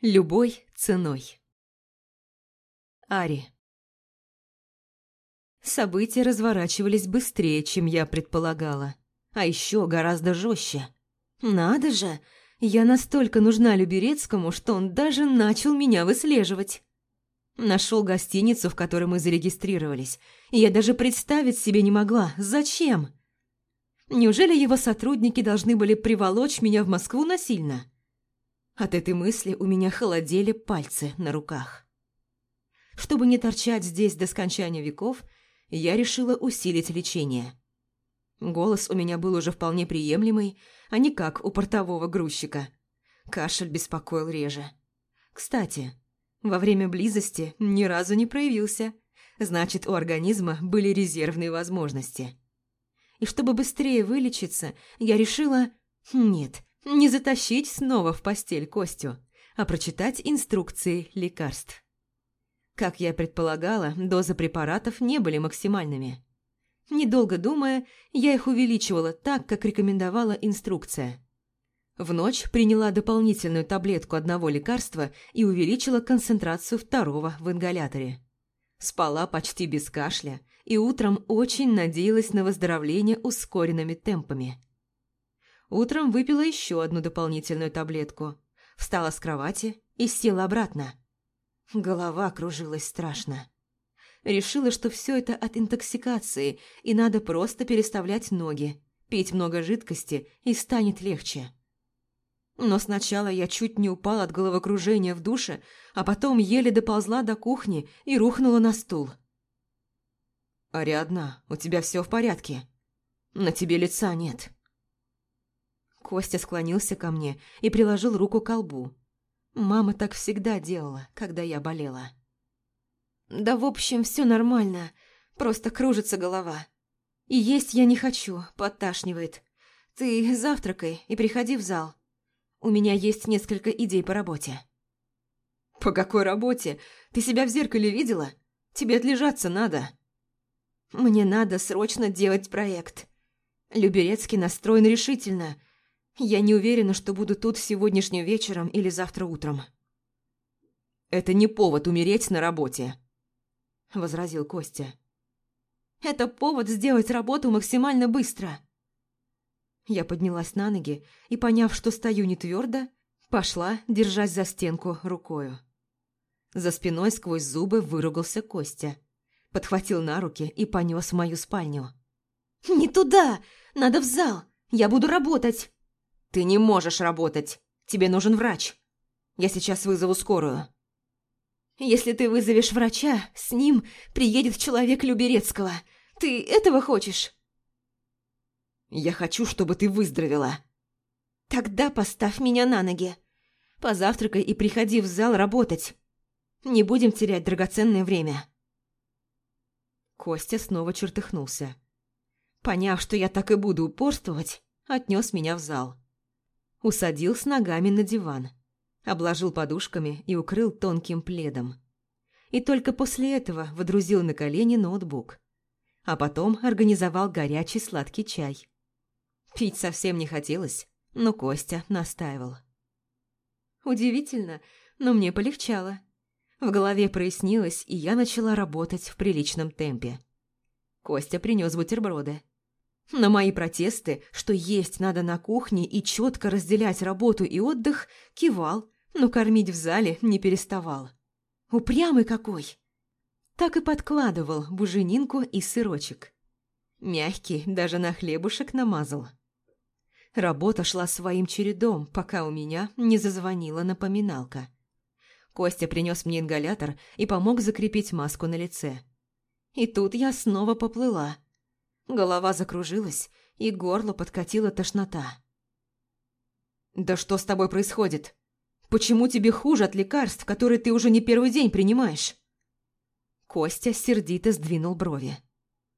Любой ценой. Ари. События разворачивались быстрее, чем я предполагала. А еще гораздо жестче. Надо же, я настолько нужна Люберецкому, что он даже начал меня выслеживать. Нашел гостиницу, в которой мы зарегистрировались, и я даже представить себе не могла, зачем. Неужели его сотрудники должны были приволочь меня в Москву насильно? От этой мысли у меня холодели пальцы на руках. Чтобы не торчать здесь до скончания веков, я решила усилить лечение. Голос у меня был уже вполне приемлемый, а не как у портового грузчика. Кашель беспокоил реже. Кстати, во время близости ни разу не проявился. Значит, у организма были резервные возможности. И чтобы быстрее вылечиться, я решила... Нет, не затащить снова в постель Костю, а прочитать инструкции лекарств. Как я предполагала, дозы препаратов не были максимальными. Недолго думая, я их увеличивала так, как рекомендовала инструкция. В ночь приняла дополнительную таблетку одного лекарства и увеличила концентрацию второго в ингаляторе. Спала почти без кашля и утром очень надеялась на выздоровление ускоренными темпами. Утром выпила еще одну дополнительную таблетку, встала с кровати и села обратно. Голова кружилась страшно. Решила, что все это от интоксикации, и надо просто переставлять ноги, пить много жидкости, и станет легче. Но сначала я чуть не упала от головокружения в душе, а потом еле доползла до кухни и рухнула на стул. «Ариадна, у тебя все в порядке? На тебе лица нет». Костя склонился ко мне и приложил руку к колбу. Мама так всегда делала, когда я болела. «Да в общем, все нормально, просто кружится голова. И есть я не хочу, подташнивает. Ты завтракай и приходи в зал. У меня есть несколько идей по работе». «По какой работе? Ты себя в зеркале видела? Тебе отлежаться надо». «Мне надо срочно делать проект. Люберецкий настроен решительно. Я не уверена, что буду тут сегодняшним вечером или завтра утром». «Это не повод умереть на работе», – возразил Костя. «Это повод сделать работу максимально быстро». Я поднялась на ноги и, поняв, что стою не твердо, пошла, держась за стенку рукою. За спиной сквозь зубы выругался Костя. Подхватил на руки и понес в мою спальню. «Не туда! Надо в зал! Я буду работать!» «Ты не можешь работать! Тебе нужен врач! Я сейчас вызову скорую!» «Если ты вызовешь врача, с ним приедет человек Люберецкого. Ты этого хочешь?» Я хочу, чтобы ты выздоровела. Тогда поставь меня на ноги. Позавтракай и приходи в зал работать. Не будем терять драгоценное время. Костя снова чертыхнулся. Поняв, что я так и буду упорствовать, отнес меня в зал. Усадил с ногами на диван, обложил подушками и укрыл тонким пледом. И только после этого водрузил на колени ноутбук. А потом организовал горячий сладкий чай. Пить совсем не хотелось, но Костя настаивал. Удивительно, но мне полегчало. В голове прояснилось, и я начала работать в приличном темпе. Костя принес бутерброды. На мои протесты, что есть надо на кухне и четко разделять работу и отдых, кивал, но кормить в зале не переставал. Упрямый какой! Так и подкладывал буженинку и сырочек. Мягкий даже на хлебушек намазал. Работа шла своим чередом, пока у меня не зазвонила напоминалка. Костя принес мне ингалятор и помог закрепить маску на лице. И тут я снова поплыла. Голова закружилась, и горло подкатила тошнота. «Да что с тобой происходит? Почему тебе хуже от лекарств, которые ты уже не первый день принимаешь?» Костя сердито сдвинул брови.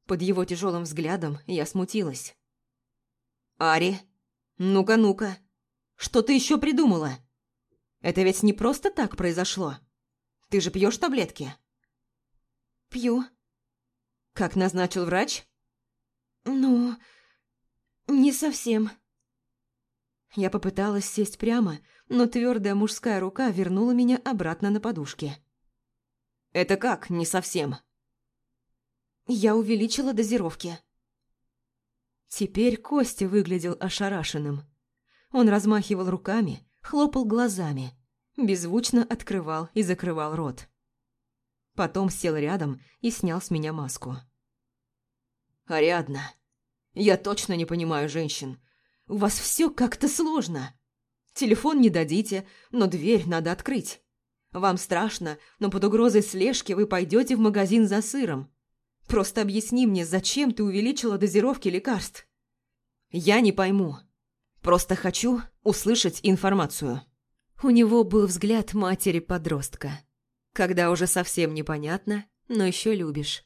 Под его тяжелым взглядом я смутилась. «Ари, «Ну-ка, ну-ка, что ты еще придумала? Это ведь не просто так произошло. Ты же пьешь таблетки?» «Пью». «Как назначил врач?» «Ну, не совсем». Я попыталась сесть прямо, но твердая мужская рука вернула меня обратно на подушки. «Это как, не совсем?» Я увеличила дозировки. Теперь Костя выглядел ошарашенным. Он размахивал руками, хлопал глазами, беззвучно открывал и закрывал рот. Потом сел рядом и снял с меня маску. «Ариадна, я точно не понимаю женщин. У вас все как-то сложно. Телефон не дадите, но дверь надо открыть. Вам страшно, но под угрозой слежки вы пойдете в магазин за сыром. Просто объясни мне, зачем ты увеличила дозировки лекарств? Я не пойму. Просто хочу услышать информацию». У него был взгляд матери-подростка. Когда уже совсем непонятно, но еще любишь.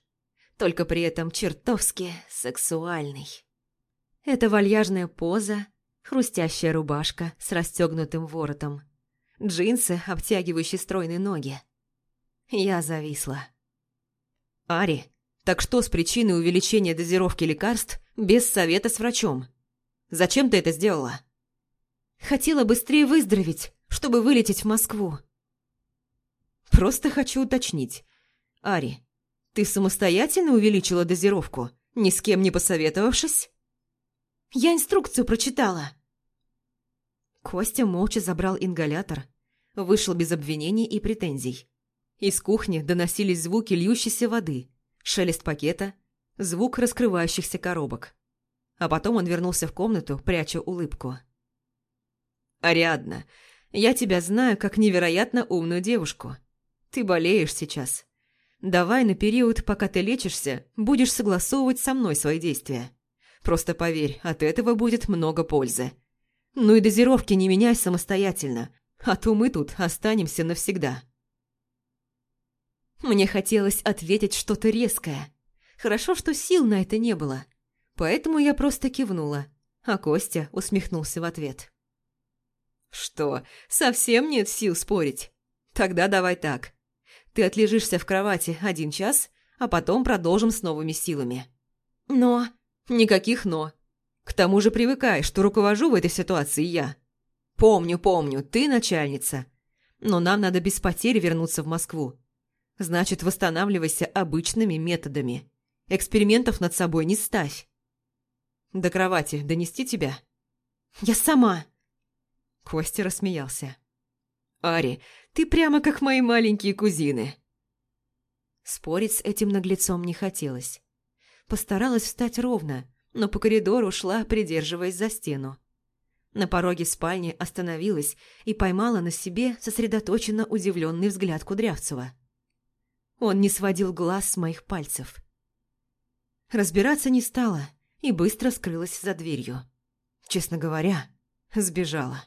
Только при этом чертовски сексуальный. Это вальяжная поза, хрустящая рубашка с расстегнутым воротом, джинсы, обтягивающие стройные ноги. Я зависла. «Ари, так что с причиной увеличения дозировки лекарств без совета с врачом? Зачем ты это сделала?» «Хотела быстрее выздороветь, чтобы вылететь в Москву». «Просто хочу уточнить. Ари, ты самостоятельно увеличила дозировку, ни с кем не посоветовавшись?» «Я инструкцию прочитала». Костя молча забрал ингалятор, вышел без обвинений и претензий. Из кухни доносились звуки льющейся воды, шелест пакета, звук раскрывающихся коробок. А потом он вернулся в комнату, пряча улыбку. «Ариадна, я тебя знаю как невероятно умную девушку. Ты болеешь сейчас. Давай на период, пока ты лечишься, будешь согласовывать со мной свои действия. Просто поверь, от этого будет много пользы. Ну и дозировки не меняй самостоятельно, а то мы тут останемся навсегда». Мне хотелось ответить что-то резкое. Хорошо, что сил на это не было. Поэтому я просто кивнула, а Костя усмехнулся в ответ. «Что, совсем нет сил спорить? Тогда давай так. Ты отлежишься в кровати один час, а потом продолжим с новыми силами». «Но...» «Никаких «но». К тому же привыкай, что руковожу в этой ситуации я. Помню, помню, ты начальница. Но нам надо без потерь вернуться в Москву. Значит, восстанавливайся обычными методами. Экспериментов над собой не ставь. До кровати донести тебя? Я сама. Костя рассмеялся. Ари, ты прямо как мои маленькие кузины. Спорить с этим наглецом не хотелось. Постаралась встать ровно, но по коридору шла, придерживаясь за стену. На пороге спальни остановилась и поймала на себе сосредоточенно удивленный взгляд Кудрявцева. Он не сводил глаз с моих пальцев. Разбираться не стала и быстро скрылась за дверью. Честно говоря, сбежала.